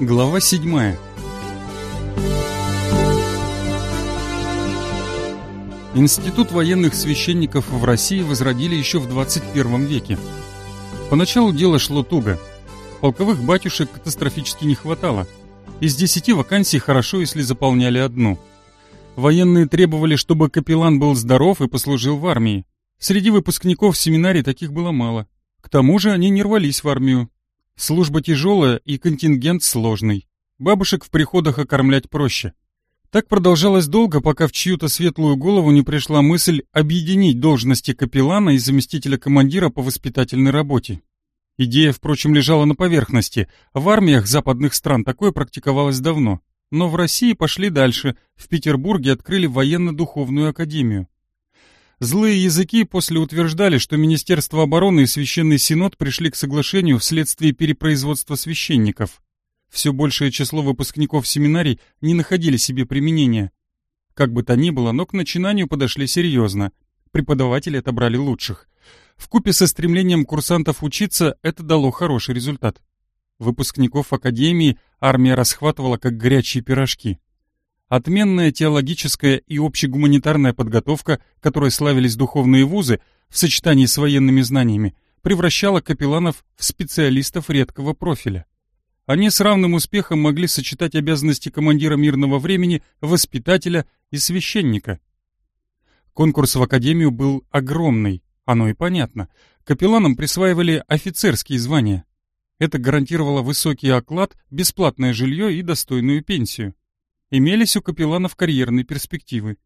Глава 7 Институт военных священников в России возродили еще в 21 веке. Поначалу дело шло туго. Полковых батюшек катастрофически не хватало. Из десяти вакансий хорошо, если заполняли одну. Военные требовали, чтобы капеллан был здоров и послужил в армии. Среди выпускников семинарий таких было мало. К тому же они не рвались в армию. Служба тяжелая и контингент сложный. Бабушек в приходах окормлять проще. Так продолжалось долго, пока в чью-то светлую голову не пришла мысль объединить должности капеллана и заместителя командира по воспитательной работе. Идея, впрочем, лежала на поверхности. В армиях западных стран такое практиковалось давно. Но в России пошли дальше. В Петербурге открыли военно-духовную академию. Злые языки после утверждали, что Министерство обороны и Священный Синод пришли к соглашению вследствие перепроизводства священников. Все большее число выпускников семинарий не находили себе применения. Как бы то ни было, но к начинанию подошли серьезно. Преподаватели отобрали лучших. В купе со стремлением курсантов учиться это дало хороший результат. Выпускников академии армия расхватывала как горячие пирожки. Отменная теологическая и общегуманитарная подготовка, которой славились духовные вузы, в сочетании с военными знаниями, превращала капелланов в специалистов редкого профиля. Они с равным успехом могли сочетать обязанности командира мирного времени, воспитателя и священника. Конкурс в академию был огромный, оно и понятно. Капелланам присваивали офицерские звания. Это гарантировало высокий оклад, бесплатное жилье и достойную пенсию. Имелись у капелланов карьерные перспективы.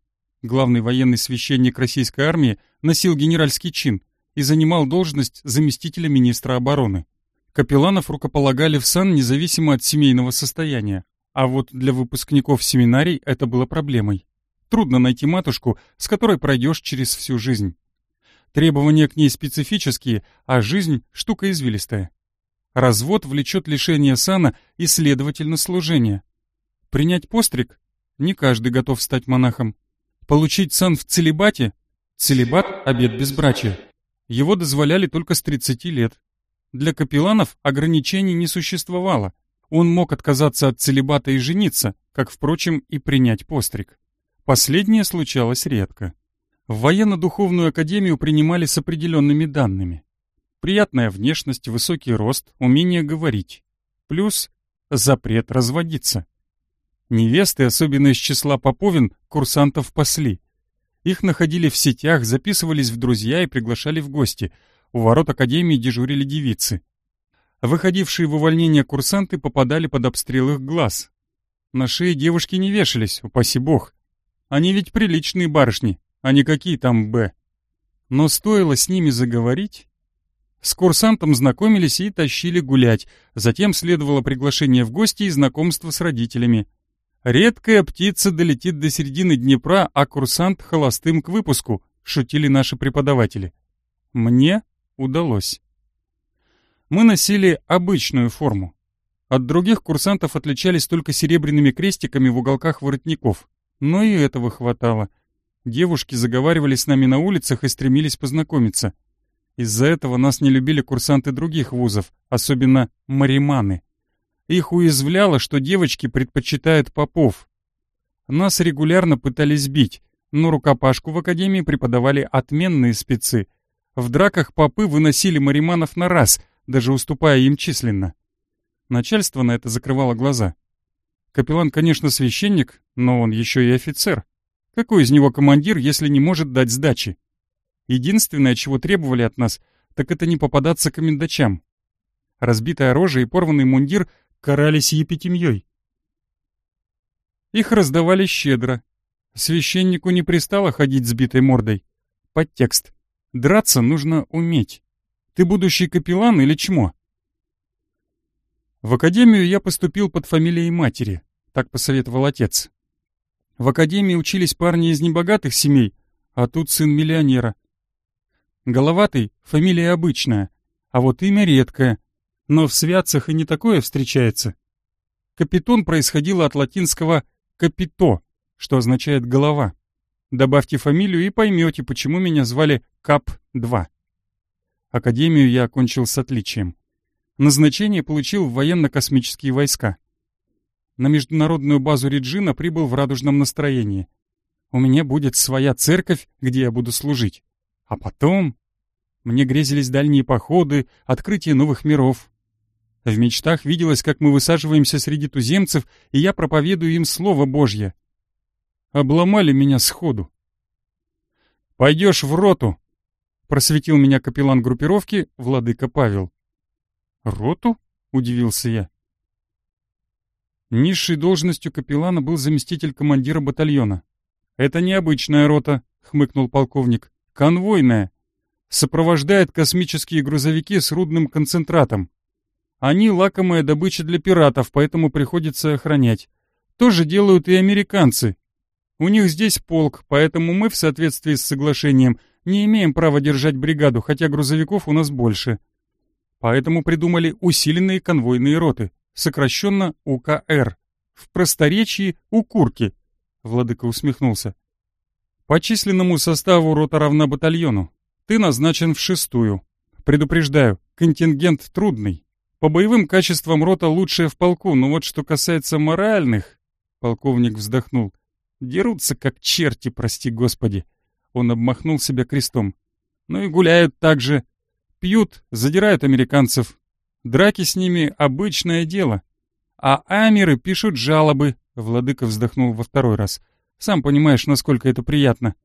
Главный военный священник российской армии носил генеральский чин и занимал должность заместителя министра обороны. Капелланов рукополагали в сан независимо от семейного состояния, а вот для выпускников семинарий это было проблемой. Трудно найти матушку, с которой пройдешь через всю жизнь. Требования к ней специфические, а жизнь — штука извилистая. Развод влечет лишение сана и, следовательно, служения. Принять постриг? Не каждый готов стать монахом. Получить сан в целебате? Целебат – обет безбрачия. Его дозволяли только с 30 лет. Для капелланов ограничений не существовало. Он мог отказаться от целебата и жениться, как, впрочем, и принять постриг. Последнее случалось редко. В военно-духовную академию принимали с определенными данными. Приятная внешность, высокий рост, умение говорить. Плюс запрет разводиться. Невесты, особенно из числа поповин, курсантов пасли. Их находили в сетях, записывались в друзья и приглашали в гости. У ворот академии дежурили девицы. Выходившие в увольнение курсанты попадали под обстрел их глаз. На шее девушки не вешались, упаси бог. Они ведь приличные барышни, а не какие там «Б». Но стоило с ними заговорить... С курсантом знакомились и тащили гулять, затем следовало приглашение в гости и знакомство с родителями. Редкая птица долетит до середины Днепра, а курсант холостым к выпуску, шутили наши преподаватели. Мне удалось. Мы носили обычную форму. От других курсантов отличались только серебряными крестиками в уголках воротников. Но и этого хватало. Девушки заговаривали с нами на улицах и стремились познакомиться. Из-за этого нас не любили курсанты других вузов, особенно мариманы. Их уязвляло, что девочки предпочитают попов. Нас регулярно пытались бить, но рукопашку в академии преподавали отменные спецы. В драках попы выносили мариманов на раз, даже уступая им численно. Начальство на это закрывало глаза. Капеллан, конечно, священник, но он еще и офицер. Какой из него командир, если не может дать сдачи? Единственное, чего требовали от нас, так это не попадаться комендачам. Разбитая рожа и порванный мундир карались епитемьей. Их раздавали щедро. Священнику не пристало ходить с битой мордой. Подтекст. Драться нужно уметь. Ты будущий капеллан или чмо? В академию я поступил под фамилией матери, так посоветовал отец. В академии учились парни из небогатых семей, а тут сын миллионера. Головатый — фамилия обычная, а вот имя редкое, но в святцах и не такое встречается. Капитон происходило от латинского «капито», что означает «голова». Добавьте фамилию и поймете, почему меня звали КАП-2. Академию я окончил с отличием. Назначение получил в военно-космические войска. на международную базу Реджина прибыл в радужном настроении. У меня будет своя церковь, где я буду служить. А потом... Мне грезились дальние походы, открытие новых миров. В мечтах виделось, как мы высаживаемся среди туземцев, и я проповедую им Слово Божье. Обломали меня сходу. «Пойдешь в роту!» — просветил меня капеллан группировки, владыка Павел. «Роту?» — удивился я. Низшей должностью капеллана был заместитель командира батальона. «Это необычная рота», — хмыкнул полковник. «Конвойная. Сопровождает космические грузовики с рудным концентратом. Они лакомая добыча для пиратов, поэтому приходится охранять. То же делают и американцы. У них здесь полк, поэтому мы, в соответствии с соглашением, не имеем права держать бригаду, хотя грузовиков у нас больше. Поэтому придумали усиленные конвойные роты сокращенно УКР. В просторечии укурки. Владыка усмехнулся. По численному составу рота равна батальону. Ты назначен в шестую. Предупреждаю, контингент трудный. По боевым качествам рота лучшая в полку, но вот что касается моральных... Полковник вздохнул. Дерутся как черти, прости господи. Он обмахнул себя крестом. Ну и гуляют так же. Пьют, задирают американцев, Драки с ними — обычное дело. А амиры пишут жалобы, — владыка вздохнул во второй раз. Сам понимаешь, насколько это приятно.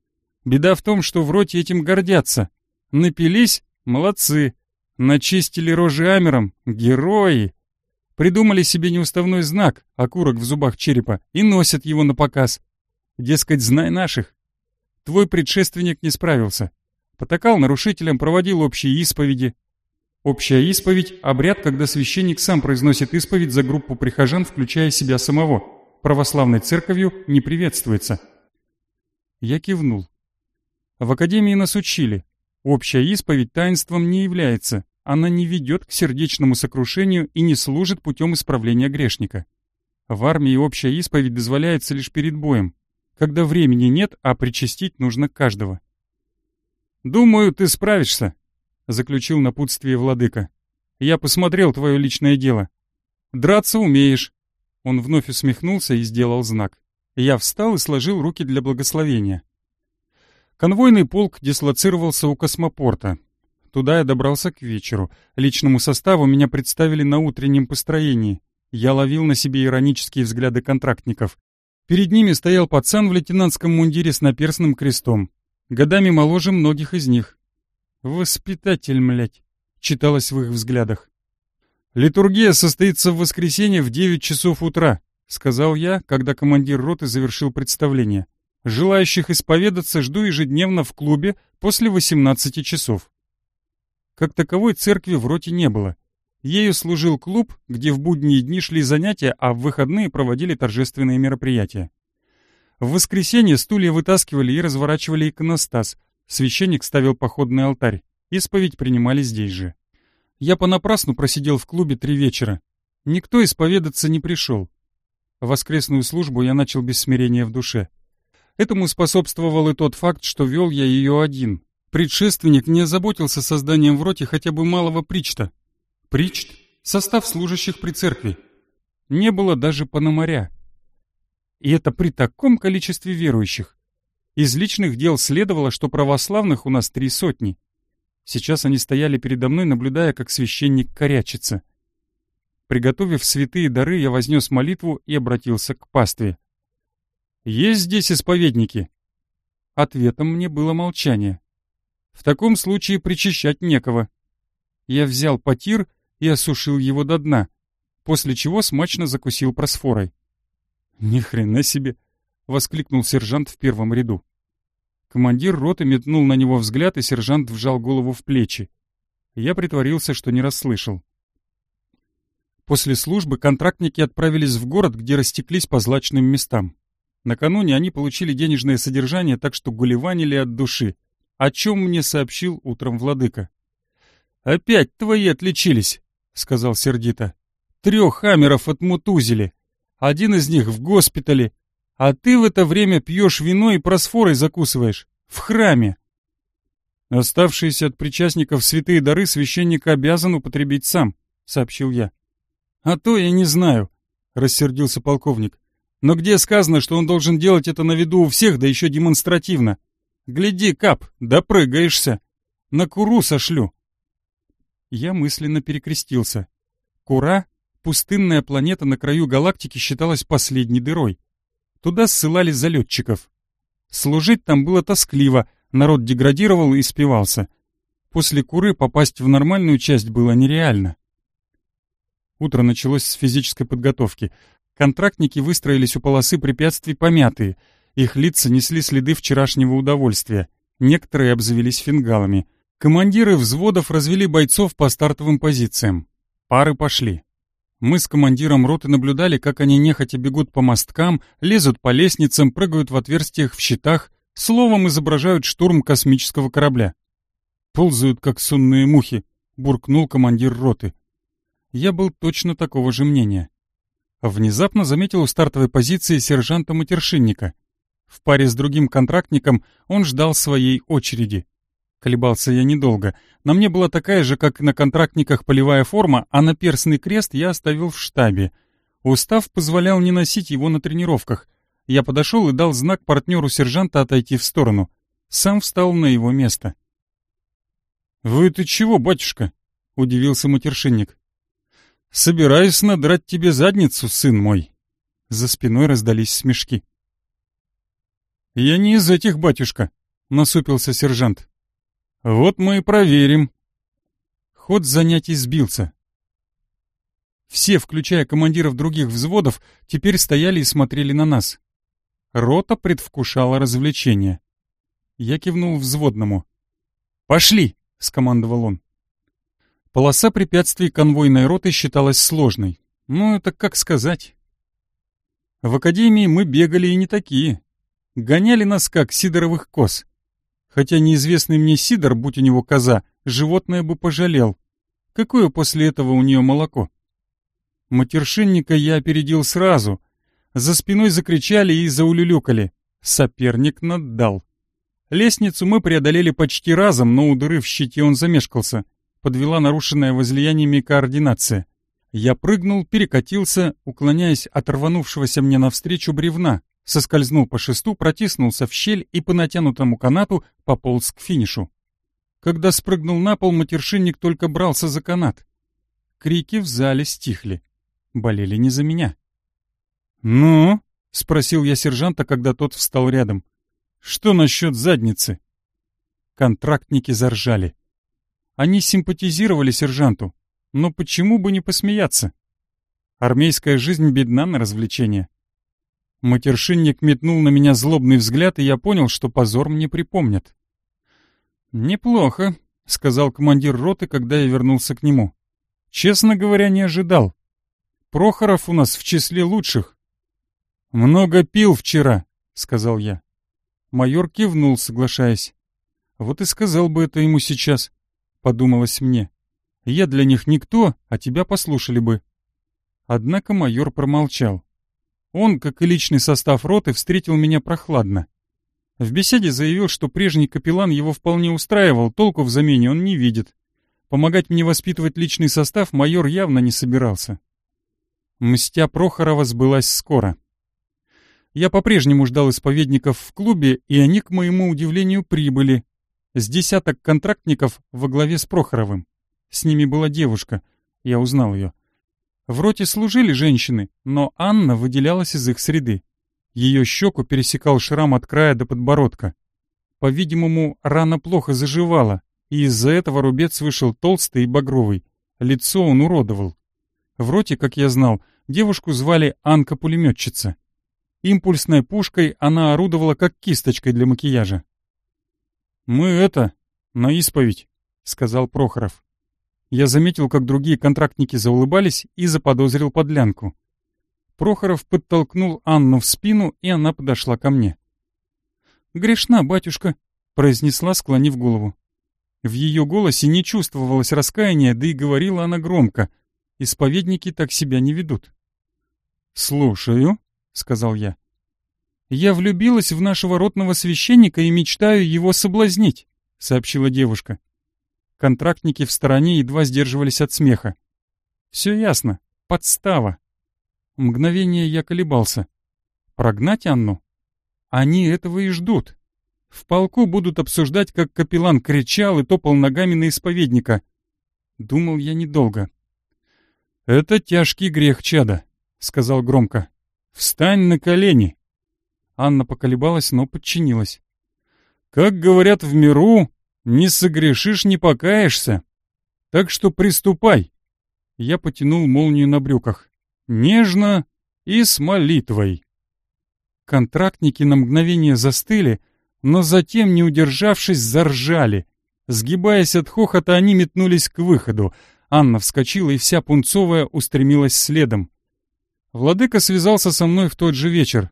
Беда в том, что в роте этим гордятся. Напились — молодцы. Начистили рожи амером — герои. Придумали себе неуставной знак, окурок в зубах черепа, и носят его на показ. Дескать, знай наших. Твой предшественник не справился. Потакал нарушителям, проводил общие исповеди, Общая исповедь – обряд, когда священник сам произносит исповедь за группу прихожан, включая себя самого. Православной церковью не приветствуется. Я кивнул. В академии нас учили. Общая исповедь таинством не является. Она не ведет к сердечному сокрушению и не служит путем исправления грешника. В армии общая исповедь дозволяется лишь перед боем, когда времени нет, а причастить нужно каждого. «Думаю, ты справишься», — заключил напутствие владыка. «Я посмотрел твое личное дело. Драться умеешь». Он вновь усмехнулся и сделал знак. Я встал и сложил руки для благословения. Конвойный полк дислоцировался у космопорта. Туда я добрался к вечеру. Личному составу меня представили на утреннем построении. Я ловил на себе иронические взгляды контрактников. Перед ними стоял пацан в лейтенантском мундире с наперстным крестом. Годами моложе многих из них. «Воспитатель, млять!» — читалось в их взглядах. «Литургия состоится в воскресенье в девять часов утра», — сказал я, когда командир роты завершил представление. «Желающих исповедаться жду ежедневно в клубе после восемнадцати часов». Как таковой церкви в роте не было. Ею служил клуб, где в будние дни шли занятия, а в выходные проводили торжественные мероприятия. В воскресенье стулья вытаскивали и разворачивали иконостас, Священник ставил походный алтарь. Исповедь принимали здесь же. Я понапрасну просидел в клубе три вечера. Никто исповедаться не пришел. Воскресную службу я начал без смирения в душе. Этому способствовал и тот факт, что вел я ее один. Предшественник не озаботился созданием в роте хотя бы малого причта. Причт — состав служащих при церкви. Не было даже пономаря. И это при таком количестве верующих. Из личных дел следовало, что православных у нас три сотни. Сейчас они стояли передо мной, наблюдая, как священник корячится. Приготовив святые дары, я вознес молитву и обратился к пастве. «Есть здесь исповедники?» Ответом мне было молчание. В таком случае причащать некого. Я взял потир и осушил его до дна, после чего смачно закусил просфорой. «Ни хрена себе!» — воскликнул сержант в первом ряду. Командир роты метнул на него взгляд, и сержант вжал голову в плечи. Я притворился, что не расслышал. После службы контрактники отправились в город, где растеклись по злачным местам. Накануне они получили денежное содержание, так что гулеванили от души, о чем мне сообщил утром владыка. «Опять твои отличились», — сказал сердито. «Трех хамеров отмутузили. Один из них в госпитале, а ты в это время пьешь вино и просфорой закусываешь. В храме. Оставшиеся от причастников святые дары священник обязан употребить сам, сообщил я. А то я не знаю. рассердился полковник. «Но где сказано, что он должен делать это на виду у всех, да еще демонстративно? Гляди, Кап, допрыгаешься. На Куру сошлю». Я мысленно перекрестился. Кура, пустынная планета на краю галактики, считалась последней дырой. Туда ссылали залетчиков. Служить там было тоскливо, народ деградировал и спивался. После Куры попасть в нормальную часть было нереально. Утро началось с физической подготовки. Контрактники выстроились у полосы препятствий помятые. Их лица несли следы вчерашнего удовольствия. Некоторые обзавелись фингалами. Командиры взводов развели бойцов по стартовым позициям. Пары пошли. Мы с командиром роты наблюдали, как они нехотя бегут по мосткам, лезут по лестницам, прыгают в отверстиях в щитах, словом изображают штурм космического корабля. «Ползают, как сонные мухи», — буркнул командир роты я был точно такого же мнения. Внезапно заметил у стартовой позиции сержанта-матершинника. В паре с другим контрактником он ждал своей очереди. Колебался я недолго. На мне была такая же, как на контрактниках, полевая форма, а на перстный крест я оставил в штабе. Устав позволял не носить его на тренировках. Я подошел и дал знак партнеру сержанта отойти в сторону. Сам встал на его место. «Вы это чего, батюшка?» — удивился матершинник. Собираюсь надрать тебе задницу, сын мой. За спиной раздались смешки. Я не из этих, батюшка, насупился сержант. Вот мы и проверим. Ход занятий сбился. Все, включая командиров других взводов, теперь стояли и смотрели на нас. Рота предвкушала развлечение. Я кивнул взводному. «Пошли!» — скомандовал он. Полоса препятствий конвойной роты считалась сложной. Ну, это как сказать. В академии мы бегали и не такие. Гоняли нас как сидоровых коз. Хотя неизвестный мне сидор, будь у него коза, животное бы пожалел. Какое после этого у нее молоко? Матершинника я опередил сразу. За спиной закричали и заулюлюкали. Соперник наддал. Лестницу мы преодолели почти разом, но у дыры в щите он замешкался — подвела нарушенная возлияниями координация. Я прыгнул, перекатился, уклоняясь от рванувшегося мне навстречу бревна, соскользнул по шесту, протиснулся в щель и по натянутому канату пополз к финишу. Когда спрыгнул на пол, матершинник только брался за канат. Крики в зале стихли. Болели не за меня. «Ну?» — спросил я сержанта, когда тот встал рядом. «Что насчет задницы?» Контрактники заржали. Они симпатизировали сержанту, но почему бы не посмеяться? Армейская жизнь бедна на развлечения. Матершинник метнул на меня злобный взгляд, и я понял, что позор мне припомнят. «Неплохо», — сказал командир роты, когда я вернулся к нему. «Честно говоря, не ожидал. Прохоров у нас в числе лучших». «Много пил вчера», — сказал я. Майор кивнул, соглашаясь. Вот и сказал бы это ему сейчас подумалось мне. Я для них никто, а тебя послушали бы. Однако майор промолчал. Он, как и личный состав роты, встретил меня прохладно. В беседе заявил, что прежний капеллан его вполне устраивал, толку в замене он не видит. Помогать мне воспитывать личный состав майор явно не собирался. Мстя Прохорова сбылась скоро. Я по-прежнему ждал исповедников в клубе, и они, к моему удивлению, прибыли, с десяток контрактников во главе с Прохоровым. С ними была девушка, я узнал ее. В роте служили женщины, но Анна выделялась из их среды. Ее щеку пересекал шрам от края до подбородка. По-видимому, рана плохо заживала, и из-за этого рубец вышел толстый и багровый. Лицо он уродовал. В роте, как я знал, девушку звали Анка-пулеметчица. Импульсной пушкой она орудовала как кисточкой для макияжа. «Мы это, на исповедь», — сказал Прохоров. Я заметил, как другие контрактники заулыбались и заподозрил подлянку. Прохоров подтолкнул Анну в спину, и она подошла ко мне. «Грешна, батюшка», — произнесла, склонив голову. В ее голосе не чувствовалось раскаяния, да и говорила она громко. Исповедники так себя не ведут. «Слушаю», — сказал я. «Я влюбилась в нашего ротного священника и мечтаю его соблазнить», — сообщила девушка. Контрактники в стороне едва сдерживались от смеха. «Все ясно. Подстава». Мгновение я колебался. Прогнать Анну? Они этого и ждут. В полку будут обсуждать, как капеллан кричал и топал ногами на исповедника. Думал я недолго. «Это тяжкий грех, чада», — сказал громко. «Встань на колени!» Анна поколебалась, но подчинилась. «Как говорят в миру, не согрешишь, не покаешься. Так что приступай!» Я потянул молнию на брюках. «Нежно и с молитвой!» Контрактники на мгновение застыли, но затем, не удержавшись, заржали. Сгибаясь от хохота, они метнулись к выходу. Анна вскочила, и вся пунцовая устремилась следом. Владыка связался со мной в тот же вечер.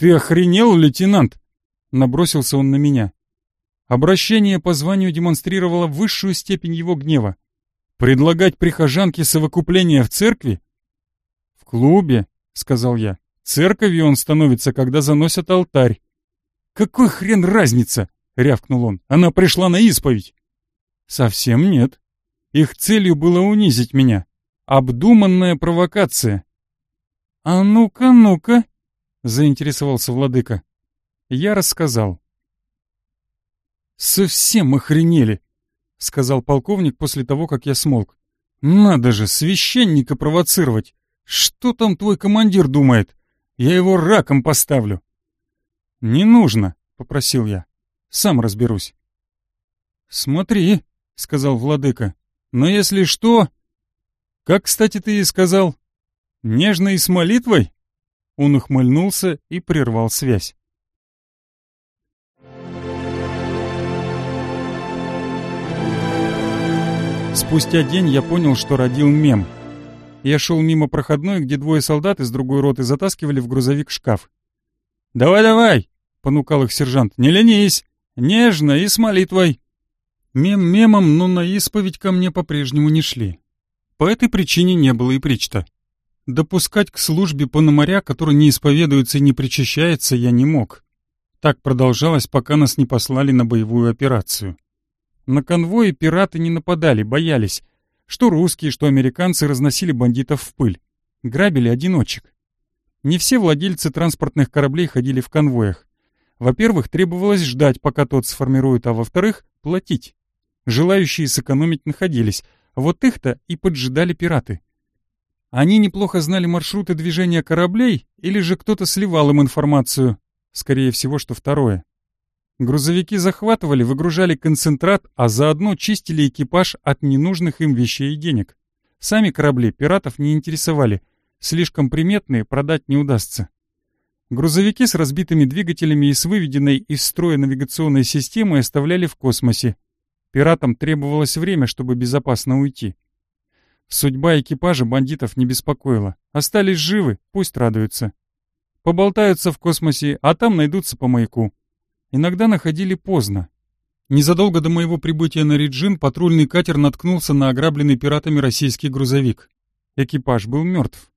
«Ты охренел, лейтенант?» Набросился он на меня. Обращение по званию демонстрировало высшую степень его гнева. «Предлагать прихожанке совокупление в церкви?» «В клубе», — сказал я. «Церковью он становится, когда заносят алтарь». «Какой хрен разница?» — рявкнул он. «Она пришла на исповедь». «Совсем нет. Их целью было унизить меня. Обдуманная провокация». «А ну-ка, ну-ка», — заинтересовался владыка. Я рассказал. «Совсем охренели», — сказал полковник после того, как я смолк. «Надо же, священника провоцировать! Что там твой командир думает? Я его раком поставлю!» «Не нужно», — попросил я. «Сам разберусь». «Смотри», — сказал владыка. «Но если что...» «Как, кстати, ты и сказал?» «Нежно и с молитвой?» Он ухмыльнулся и прервал связь. Спустя день я понял, что родил мем. Я шел мимо проходной, где двое солдат из другой роты затаскивали в грузовик шкаф. «Давай-давай!» — понукал их сержант. «Не ленись! Нежно и с молитвой!» Мем мемом, но на исповедь ко мне по-прежнему не шли. По этой причине не было и причта. Допускать к службе пономаря, который не исповедуется и не причащается, я не мог. Так продолжалось, пока нас не послали на боевую операцию. На конвои пираты не нападали, боялись. Что русские, что американцы разносили бандитов в пыль. Грабили одиночек. Не все владельцы транспортных кораблей ходили в конвоях. Во-первых, требовалось ждать, пока тот сформирует, а во-вторых, платить. Желающие сэкономить находились, вот их-то и поджидали пираты. Они неплохо знали маршруты движения кораблей, или же кто-то сливал им информацию. Скорее всего, что второе. Грузовики захватывали, выгружали концентрат, а заодно чистили экипаж от ненужных им вещей и денег. Сами корабли пиратов не интересовали, слишком приметные продать не удастся. Грузовики с разбитыми двигателями и с выведенной из строя навигационной системой оставляли в космосе. Пиратам требовалось время, чтобы безопасно уйти. Судьба экипажа бандитов не беспокоила. Остались живы, пусть радуются. Поболтаются в космосе, а там найдутся по маяку. Иногда находили поздно. Незадолго до моего прибытия на Риджин патрульный катер наткнулся на ограбленный пиратами российский грузовик. Экипаж был мертв.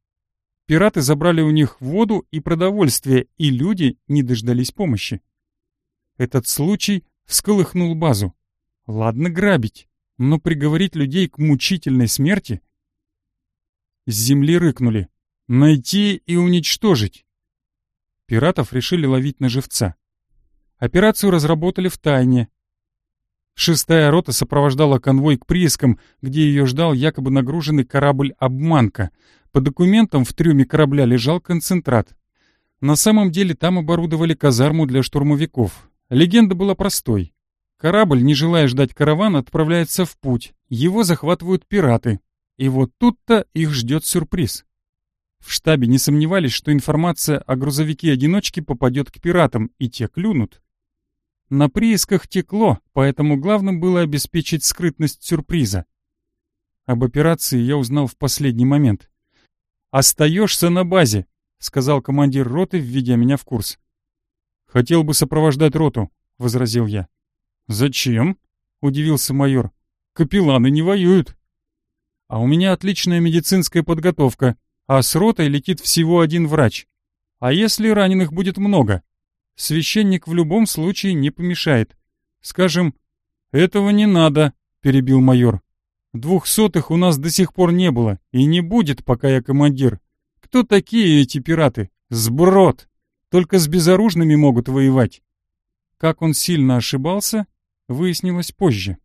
Пираты забрали у них воду и продовольствие, и люди не дождались помощи. Этот случай всколыхнул базу. Ладно грабить, но приговорить людей к мучительной смерти? С земли рыкнули. Найти и уничтожить. Пиратов решили ловить на живца. Операцию разработали в тайне. Шестая рота сопровождала конвой к приискам, где ее ждал якобы нагруженный корабль «Обманка», по документам в трюме корабля лежал концентрат. На самом деле там оборудовали казарму для штурмовиков. Легенда была простой. Корабль, не желая ждать караван, отправляется в путь. Его захватывают пираты. И вот тут-то их ждет сюрприз. В штабе не сомневались, что информация о грузовике-одиночке попадет к пиратам, и те клюнут. На приисках текло, поэтому главным было обеспечить скрытность сюрприза. Об операции я узнал в последний момент. «Остаешься на базе», — сказал командир роты, введя меня в курс. «Хотел бы сопровождать роту», — возразил я. «Зачем?» — удивился майор. «Капелланы не воюют». «А у меня отличная медицинская подготовка, а с ротой летит всего один врач. А если раненых будет много? Священник в любом случае не помешает. Скажем, этого не надо», — перебил майор. Двухсотых у нас до сих пор не было и не будет, пока я командир. Кто такие эти пираты? Сброд! Только с безоружными могут воевать. Как он сильно ошибался, выяснилось позже.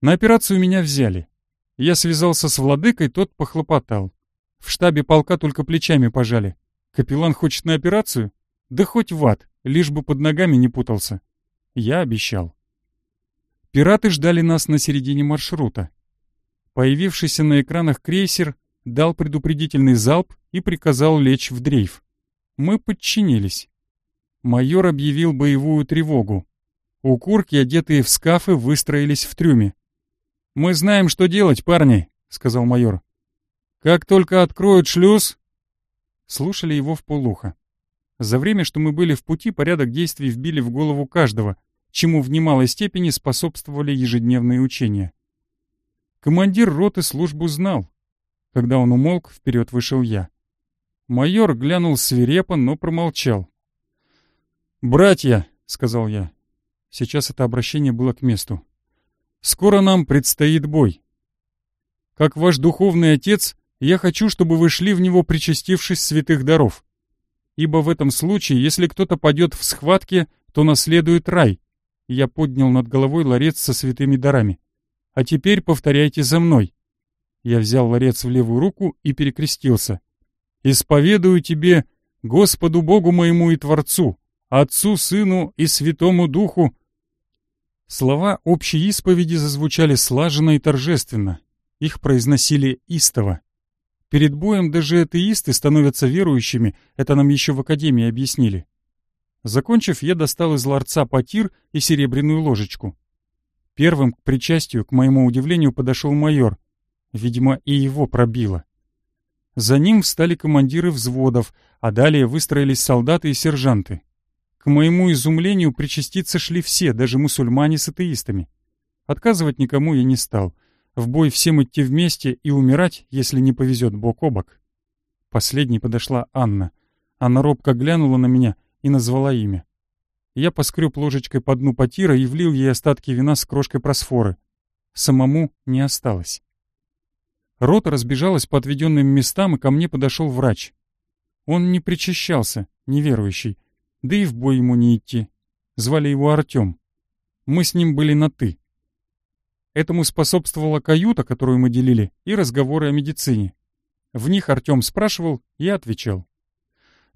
На операцию меня взяли. Я связался с владыкой, тот похлопотал. В штабе полка только плечами пожали. Капеллан хочет на операцию? Да хоть в ад, лишь бы под ногами не путался. Я обещал. Пираты ждали нас на середине маршрута. Появившийся на экранах крейсер дал предупредительный залп и приказал лечь в дрейф. Мы подчинились. Майор объявил боевую тревогу. Укурки, одетые в скафы, выстроились в трюме. «Мы знаем, что делать, парни», — сказал майор. «Как только откроют шлюз...» Слушали его в полухо. За время, что мы были в пути, порядок действий вбили в голову каждого, чему в немалой степени способствовали ежедневные учения. Командир роты службу знал. Когда он умолк, вперед вышел я. Майор глянул свирепо, но промолчал. «Братья», — сказал я. Сейчас это обращение было к месту. «Скоро нам предстоит бой. Как ваш духовный отец, я хочу, чтобы вы шли в него, причастившись святых даров. Ибо в этом случае, если кто-то падет в схватке, то наследует рай. Я поднял над головой ларец со святыми дарами. А теперь повторяйте за мной. Я взял ларец в левую руку и перекрестился. «Исповедую тебе, Господу Богу моему и Творцу, Отцу, Сыну и Святому Духу». Слова общей исповеди зазвучали слаженно и торжественно. Их произносили истово. Перед боем даже атеисты становятся верующими, это нам еще в академии объяснили. Закончив, я достал из ларца потир и серебряную ложечку. Первым к причастию, к моему удивлению, подошел майор. Видимо, и его пробило. За ним встали командиры взводов, а далее выстроились солдаты и сержанты. К моему изумлению причаститься шли все, даже мусульмане с атеистами. Отказывать никому я не стал — в бой всем идти вместе и умирать, если не повезет бок о бок. Последней подошла Анна. Она робко глянула на меня и назвала имя. Я поскреб ложечкой по дну потира и влил ей остатки вина с крошкой просфоры. Самому не осталось. Рота разбежалась по отведенным местам, и ко мне подошел врач. Он не причащался, неверующий, да и в бой ему не идти. Звали его Артем. Мы с ним были на «ты». Этому способствовала каюта, которую мы делили, и разговоры о медицине. В них Артем спрашивал, я отвечал.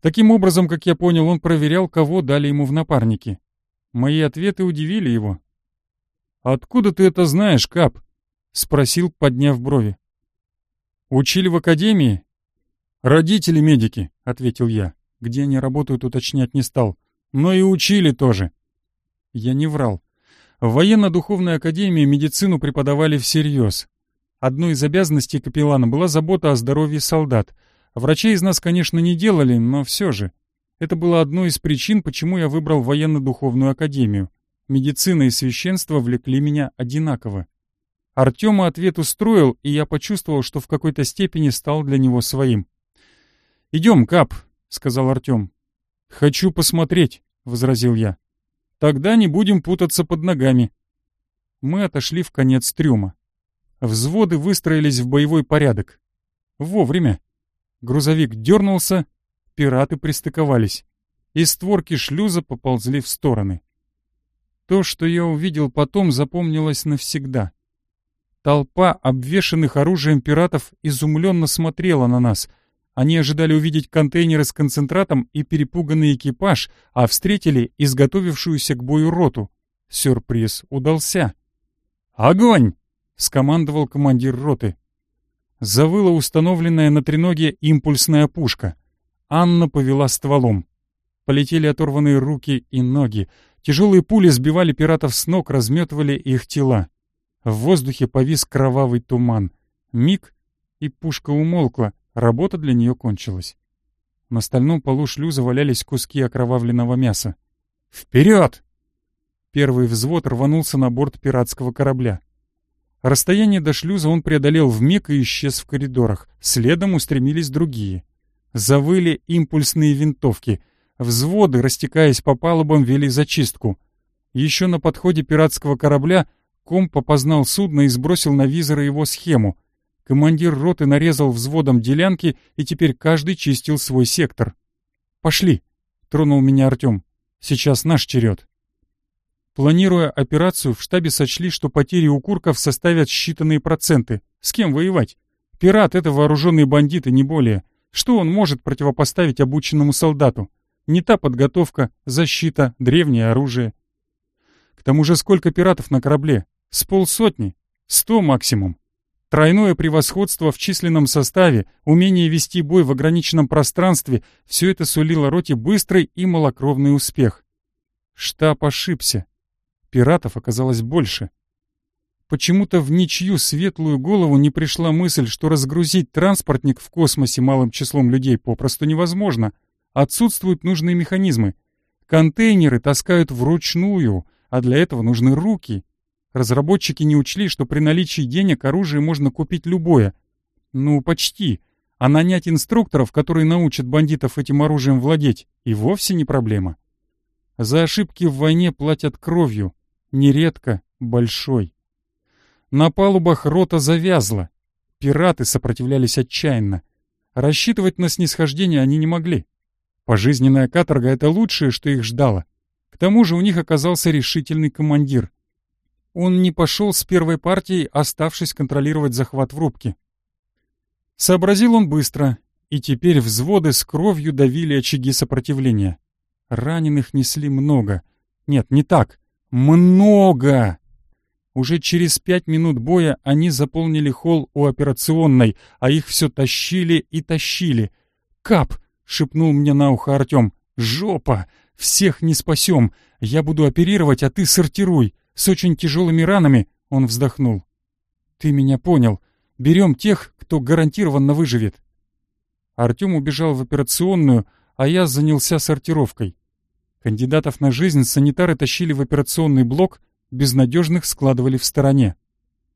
Таким образом, как я понял, он проверял, кого дали ему в напарники. Мои ответы удивили его. «Откуда ты это знаешь, Кап?» — спросил, подняв брови. «Учили в академии?» «Родители медики», — ответил я. Где они работают, уточнять не стал. «Но и учили тоже». Я не врал. В военно-духовной академии медицину преподавали всерьез. Одной из обязанностей капеллана была забота о здоровье солдат. Врачей из нас, конечно, не делали, но все же. Это было одной из причин, почему я выбрал военно-духовную академию. Медицина и священство влекли меня одинаково. Артема ответ устроил, и я почувствовал, что в какой-то степени стал для него своим. «Идем, Кап», — сказал Артем. «Хочу посмотреть», — возразил я. Тогда не будем путаться под ногами. Мы отошли в конец трюма. Взводы выстроились в боевой порядок. Вовремя. Грузовик дернулся, пираты пристыковались. И створки шлюза поползли в стороны. То, что я увидел потом, запомнилось навсегда. Толпа обвешанных оружием пиратов изумленно смотрела на нас — они ожидали увидеть контейнеры с концентратом и перепуганный экипаж, а встретили изготовившуюся к бою роту. Сюрприз удался. «Огонь!» — скомандовал командир роты. Завыла установленная на треноге импульсная пушка. Анна повела стволом. Полетели оторванные руки и ноги. Тяжелые пули сбивали пиратов с ног, разметывали их тела. В воздухе повис кровавый туман. Миг, и пушка умолкла, Работа для нее кончилась. На стальном полу шлюза валялись куски окровавленного мяса. «Вперед!» Первый взвод рванулся на борт пиратского корабля. Расстояние до шлюза он преодолел вмиг и исчез в коридорах. Следом устремились другие. Завыли импульсные винтовки. Взводы, растекаясь по палубам, вели зачистку. Еще на подходе пиратского корабля комп опознал судно и сбросил на визоры его схему — Командир роты нарезал взводом делянки, и теперь каждый чистил свой сектор. «Пошли!» — тронул меня Артем. «Сейчас наш черед». Планируя операцию, в штабе сочли, что потери у курков составят считанные проценты. С кем воевать? Пират — это вооруженные бандиты, не более. Что он может противопоставить обученному солдату? Не та подготовка, защита, древнее оружие. К тому же сколько пиратов на корабле? С полсотни? Сто максимум. Тройное превосходство в численном составе, умение вести бой в ограниченном пространстве — все это сулило роте быстрый и малокровный успех. Штаб ошибся. Пиратов оказалось больше. Почему-то в ничью светлую голову не пришла мысль, что разгрузить транспортник в космосе малым числом людей попросту невозможно. Отсутствуют нужные механизмы. Контейнеры таскают вручную, а для этого нужны руки. Разработчики не учли, что при наличии денег оружие можно купить любое. Ну, почти. А нанять инструкторов, которые научат бандитов этим оружием владеть, и вовсе не проблема. За ошибки в войне платят кровью, нередко большой. На палубах рота завязла. Пираты сопротивлялись отчаянно. Рассчитывать на снисхождение они не могли. Пожизненная каторга — это лучшее, что их ждало. К тому же у них оказался решительный командир. Он не пошел с первой партией, оставшись контролировать захват в рубке. Сообразил он быстро, и теперь взводы с кровью давили очаги сопротивления. Раненых несли много. Нет, не так. Много! Уже через пять минут боя они заполнили холл у операционной, а их все тащили и тащили. «Кап!» — шепнул мне на ухо Артем. «Жопа! Всех не спасем! Я буду оперировать, а ты сортируй! С очень тяжелыми ранами!» — он вздохнул. «Ты меня понял. Берем тех, кто гарантированно выживет». Артем убежал в операционную, а я занялся сортировкой. Кандидатов на жизнь санитары тащили в операционный блок — безнадежных складывали в стороне.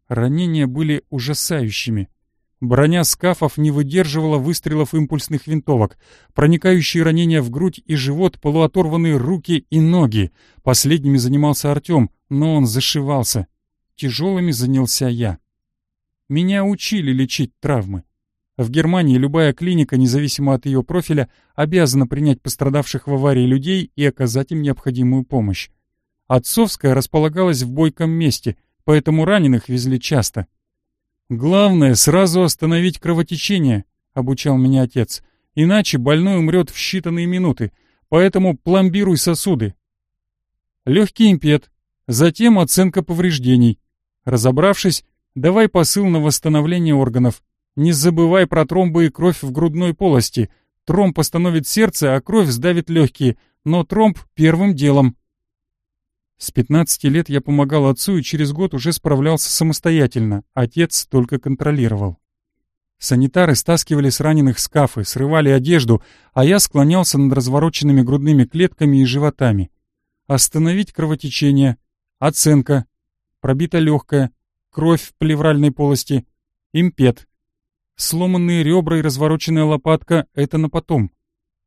Ранения были ужасающими. Броня скафов не выдерживала выстрелов импульсных винтовок, проникающие ранения в грудь и живот, полуоторванные руки и ноги. Последними занимался Артем, но он зашивался. Тяжелыми занялся я. Меня учили лечить травмы. В Германии любая клиника, независимо от ее профиля, обязана принять пострадавших в аварии людей и оказать им необходимую помощь. Отцовская располагалась в бойком месте, поэтому раненых везли часто. «Главное — сразу остановить кровотечение», — обучал меня отец. «Иначе больной умрет в считанные минуты, поэтому пломбируй сосуды». Легкий импет, затем оценка повреждений. Разобравшись, давай посыл на восстановление органов. Не забывай про тромбы и кровь в грудной полости. Тромб остановит сердце, а кровь сдавит легкие, но тромб первым делом. С 15 лет я помогал отцу и через год уже справлялся самостоятельно, отец только контролировал. Санитары стаскивали с раненых скафы, срывали одежду, а я склонялся над развороченными грудными клетками и животами. Остановить кровотечение, оценка, пробита легкая, кровь в плевральной полости, импет. Сломанные ребра и развороченная лопатка — это на потом.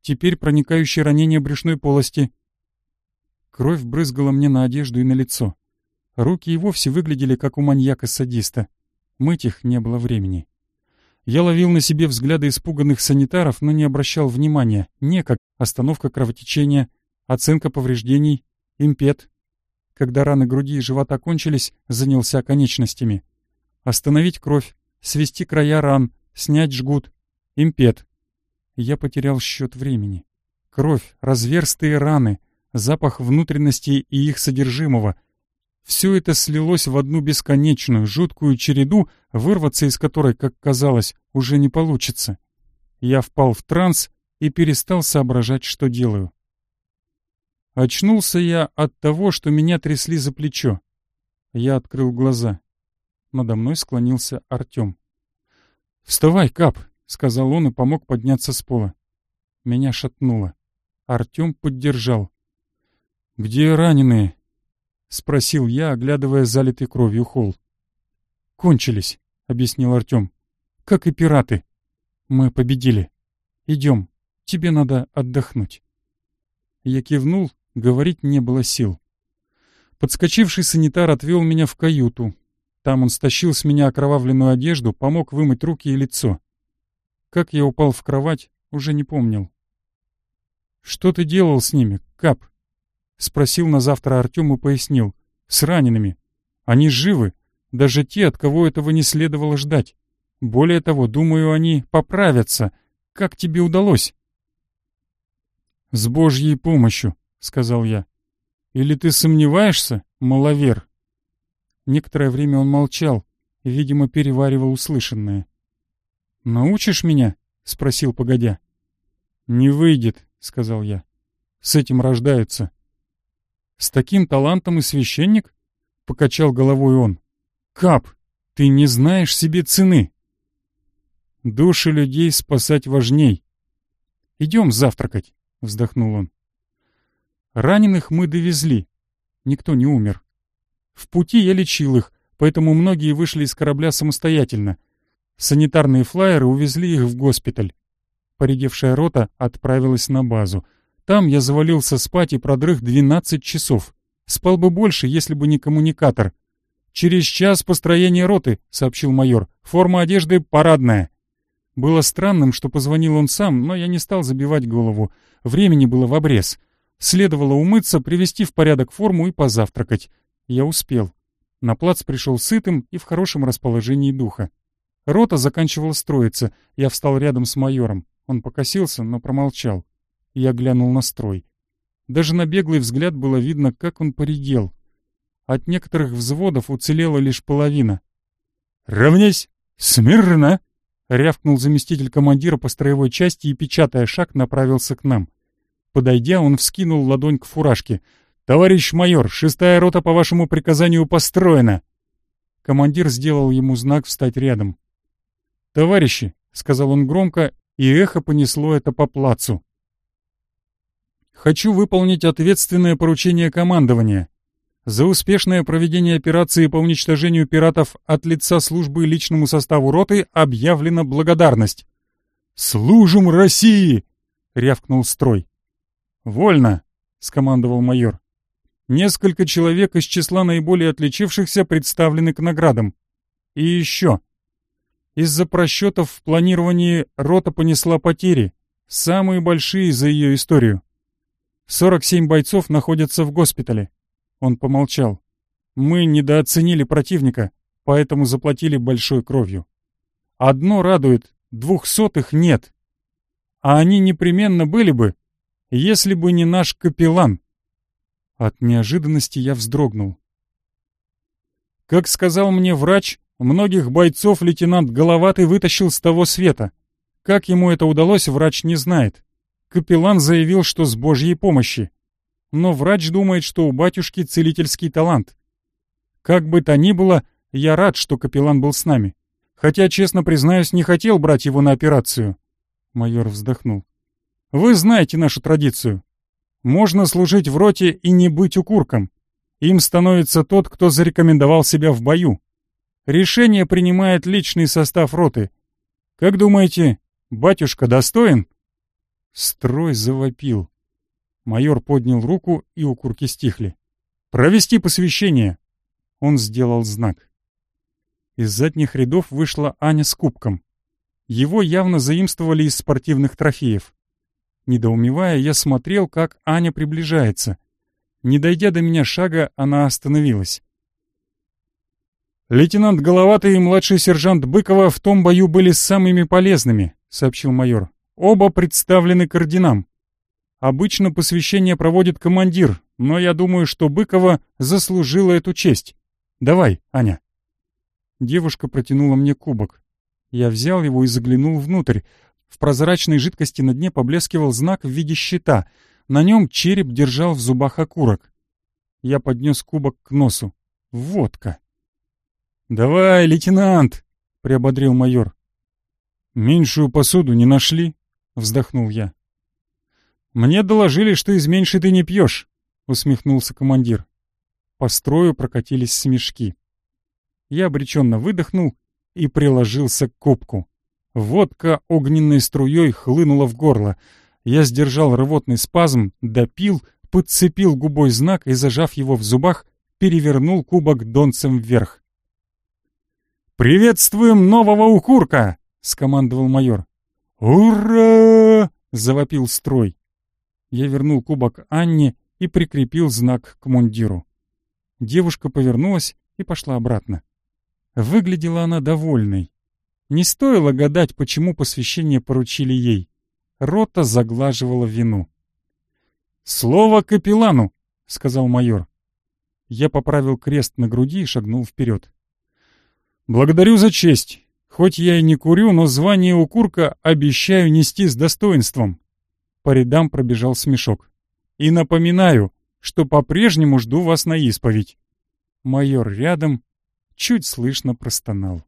Теперь проникающее ранение брюшной полости — Кровь брызгала мне на одежду и на лицо. Руки и вовсе выглядели как у маньяка-садиста. Мыть их не было времени. Я ловил на себе взгляды испуганных санитаров, но не обращал внимания. Некак остановка кровотечения, оценка повреждений, импет. Когда раны груди и живота кончились, занялся конечностями. Остановить кровь, свести края ран, снять жгут, импет. Я потерял счет времени. Кровь, разверстые раны — запах внутренностей и их содержимого. Все это слилось в одну бесконечную, жуткую череду, вырваться из которой, как казалось, уже не получится. Я впал в транс и перестал соображать, что делаю. Очнулся я от того, что меня трясли за плечо. Я открыл глаза. Надо мной склонился Артем. «Вставай, Кап!» — сказал он и помог подняться с пола. Меня шатнуло. Артем поддержал. «Где раненые?» — спросил я, оглядывая залитый кровью холл. «Кончились», — объяснил Артем. «Как и пираты. Мы победили. Идем, тебе надо отдохнуть». Я кивнул, говорить не было сил. Подскочивший санитар отвел меня в каюту. Там он стащил с меня окровавленную одежду, помог вымыть руки и лицо. Как я упал в кровать, уже не помнил. «Что ты делал с ними, Кап?» Спросил на завтра Артем и пояснил. «С ранеными. Они живы, даже те, от кого этого не следовало ждать. Более того, думаю, они поправятся. Как тебе удалось?» «С Божьей помощью», — сказал я. «Или ты сомневаешься, маловер?» Некоторое время он молчал видимо, переваривал услышанное. «Научишь меня?» — спросил погодя. «Не выйдет», — сказал я. «С этим рождаются». «С таким талантом и священник?» — покачал головой он. «Кап, ты не знаешь себе цены!» «Души людей спасать важней!» «Идем завтракать!» — вздохнул он. Раненых мы довезли. Никто не умер. В пути я лечил их, поэтому многие вышли из корабля самостоятельно. Санитарные флайеры увезли их в госпиталь. Поредевшая рота отправилась на базу. Там я завалился спать и продрых 12 часов. Спал бы больше, если бы не коммуникатор. «Через час построение роты», — сообщил майор. «Форма одежды парадная». Было странным, что позвонил он сам, но я не стал забивать голову. Времени было в обрез. Следовало умыться, привести в порядок форму и позавтракать. Я успел. На плац пришел сытым и в хорошем расположении духа. Рота заканчивала строиться. Я встал рядом с майором. Он покосился, но промолчал. Я глянул на строй. Даже на беглый взгляд было видно, как он поредел. От некоторых взводов уцелела лишь половина. «Равнясь! Смирно!» — рявкнул заместитель командира по строевой части и, печатая шаг, направился к нам. Подойдя, он вскинул ладонь к фуражке — «Товарищ майор, шестая рота по вашему приказанию построена!» Командир сделал ему знак встать рядом. «Товарищи!» — сказал он громко, и эхо понесло это по плацу. «Хочу выполнить ответственное поручение командования. За успешное проведение операции по уничтожению пиратов от лица службы личному составу роты объявлена благодарность». «Служим России!» — рявкнул строй. «Вольно!» — скомандовал майор. Несколько человек из числа наиболее отличившихся представлены к наградам. И еще. Из-за просчетов в планировании рота понесла потери, самые большие за ее историю. 47 бойцов находятся в госпитале. Он помолчал. Мы недооценили противника, поэтому заплатили большой кровью. Одно радует, двухсотых нет. А они непременно были бы, если бы не наш капеллан. От неожиданности я вздрогнул. Как сказал мне врач, многих бойцов лейтенант Головатый вытащил с того света. Как ему это удалось, врач не знает. Капеллан заявил, что с Божьей помощи. Но врач думает, что у батюшки целительский талант. Как бы то ни было, я рад, что капеллан был с нами. Хотя, честно признаюсь, не хотел брать его на операцию. Майор вздохнул. Вы знаете нашу традицию. Можно служить в роте и не быть укурком. Им становится тот, кто зарекомендовал себя в бою. Решение принимает личный состав роты. Как думаете, батюшка достоин? Строй завопил. Майор поднял руку, и укурки стихли. «Провести посвящение!» Он сделал знак. Из задних рядов вышла Аня с кубком. Его явно заимствовали из спортивных трофеев. Недоумевая, я смотрел, как Аня приближается. Не дойдя до меня шага, она остановилась. «Лейтенант Головатый и младший сержант Быкова в том бою были самыми полезными», — сообщил майор. «Оба представлены к орденам. Обычно посвящение проводит командир, но я думаю, что Быкова заслужила эту честь. Давай, Аня». Девушка протянула мне кубок. Я взял его и заглянул внутрь. В прозрачной жидкости на дне поблескивал знак в виде щита. На нем череп держал в зубах окурок. Я поднес кубок к носу. Водка. «Давай, лейтенант!» — приободрил майор. «Меньшую посуду не нашли?» — вздохнул я. «Мне доложили, что из меньшей ты не пьешь», — усмехнулся командир. По строю прокатились смешки. Я обреченно выдохнул и приложился к кубку. Водка огненной струей хлынула в горло. Я сдержал рвотный спазм, допил, подцепил губой знак и, зажав его в зубах, перевернул кубок донцем вверх. «Приветствуем нового укурка!» — скомандовал майор. «Ура!» — завопил строй. Я вернул кубок Анне и прикрепил знак к мундиру. Девушка повернулась и пошла обратно. Выглядела она довольной. Не стоило гадать, почему посвящение поручили ей. Рота заглаживала вину. «Слово капеллану!» — сказал майор. Я поправил крест на груди и шагнул вперед. «Благодарю за честь. Хоть я и не курю, но звание у курка обещаю нести с достоинством». По рядам пробежал смешок. «И напоминаю, что по-прежнему жду вас на исповедь». Майор рядом чуть слышно простонал.